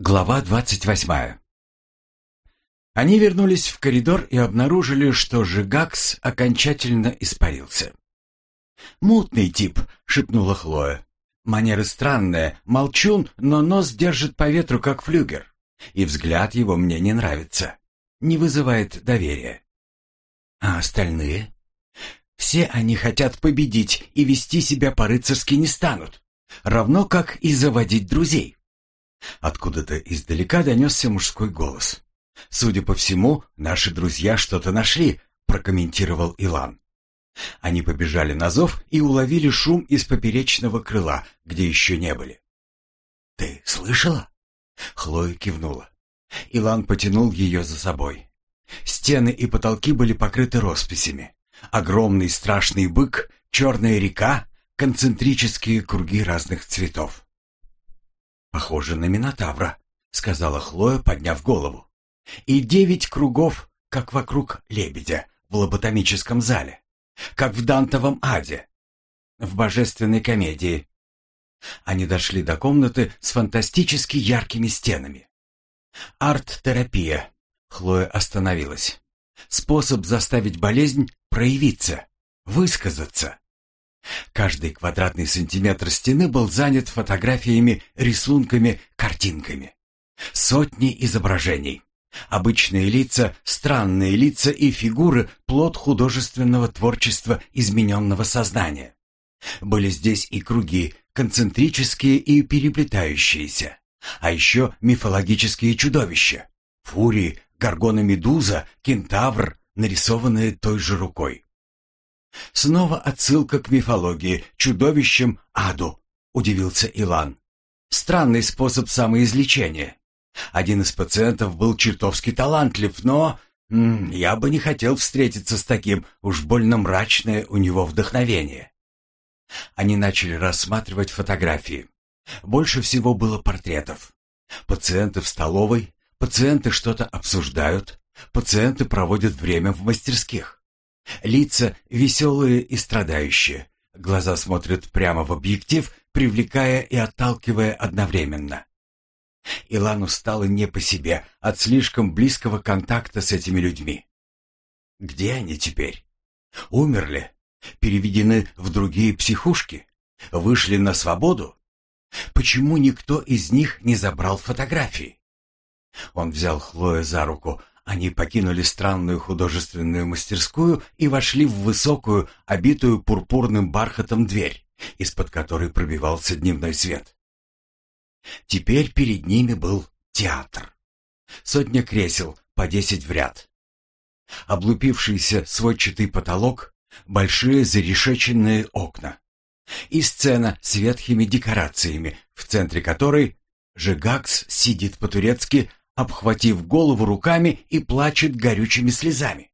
Глава двадцать восьмая. Они вернулись в коридор и обнаружили, что Жигакс окончательно испарился. «Мутный тип», — шепнула Хлоя. «Манеры странные, молчун, но нос держит по ветру, как флюгер. И взгляд его мне не нравится. Не вызывает доверия». «А остальные?» «Все они хотят победить и вести себя по-рыцарски не станут, равно как и заводить друзей». Откуда-то издалека донесся мужской голос. «Судя по всему, наши друзья что-то нашли», — прокомментировал Илан. Они побежали на зов и уловили шум из поперечного крыла, где еще не были. «Ты слышала?» Хлоя кивнула. Илан потянул ее за собой. Стены и потолки были покрыты росписями. Огромный страшный бык, черная река, концентрические круги разных цветов. «Похоже на Минотавра», — сказала Хлоя, подняв голову. «И девять кругов, как вокруг лебедя в лоботомическом зале, как в Дантовом аде, в божественной комедии». Они дошли до комнаты с фантастически яркими стенами. «Арт-терапия», — Хлоя остановилась. «Способ заставить болезнь проявиться, высказаться». Каждый квадратный сантиметр стены был занят фотографиями, рисунками, картинками. Сотни изображений. Обычные лица, странные лица и фигуры – плод художественного творчества измененного сознания. Были здесь и круги, концентрические и переплетающиеся. А еще мифологические чудовища. Фурии, горгона-медуза, кентавр, нарисованные той же рукой. Снова отсылка к мифологии, чудовищам, аду, удивился Илан. Странный способ самоизлечения. Один из пациентов был чертовски талантлив, но м, я бы не хотел встретиться с таким, уж больно мрачное у него вдохновение. Они начали рассматривать фотографии. Больше всего было портретов. Пациенты в столовой, пациенты что-то обсуждают, пациенты проводят время в мастерских. Лица веселые и страдающие. Глаза смотрят прямо в объектив, привлекая и отталкивая одновременно. Илану стало не по себе от слишком близкого контакта с этими людьми. Где они теперь? Умерли? Переведены в другие психушки? Вышли на свободу? Почему никто из них не забрал фотографии? Он взял Хлою за руку, они покинули странную художественную мастерскую и вошли в высокую, обитую пурпурным бархатом дверь, из-под которой пробивался дневной свет. Теперь перед ними был театр. Сотня кресел, по десять в ряд. Облупившийся сводчатый потолок, большие зарешеченные окна. И сцена с ветхими декорациями, в центре которой Жигакс сидит по-турецки обхватив голову руками и плачет горючими слезами.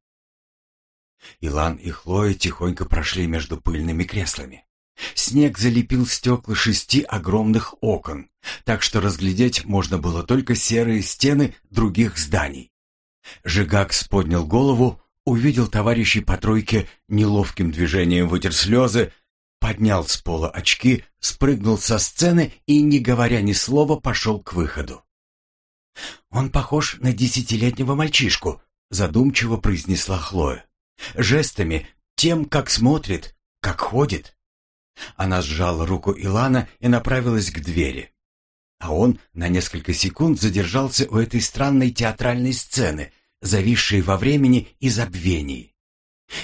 Илан и Хлоя тихонько прошли между пыльными креслами. Снег залепил стекла шести огромных окон, так что разглядеть можно было только серые стены других зданий. Жигакс поднял голову, увидел товарищей по тройке, неловким движением вытер слезы, поднял с пола очки, спрыгнул со сцены и, не говоря ни слова, пошел к выходу. «Он похож на десятилетнего мальчишку», — задумчиво произнесла Хлоя. «Жестами, тем, как смотрит, как ходит». Она сжала руку Илана и направилась к двери. А он на несколько секунд задержался у этой странной театральной сцены, зависшей во времени и забвении.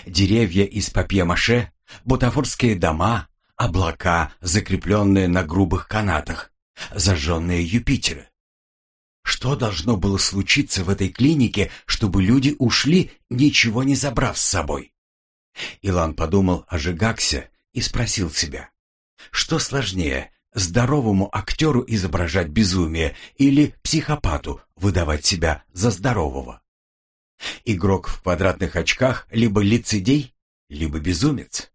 Деревья из папье-маше, бутафорские дома, облака, закрепленные на грубых канатах, зажженные Юпитеры. Что должно было случиться в этой клинике, чтобы люди ушли, ничего не забрав с собой? Илан подумал о Жигаксе и спросил себя, что сложнее, здоровому актеру изображать безумие или психопату выдавать себя за здорового? Игрок в квадратных очках либо лицедей, либо безумец.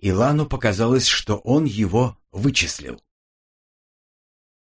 Илану показалось, что он его вычислил.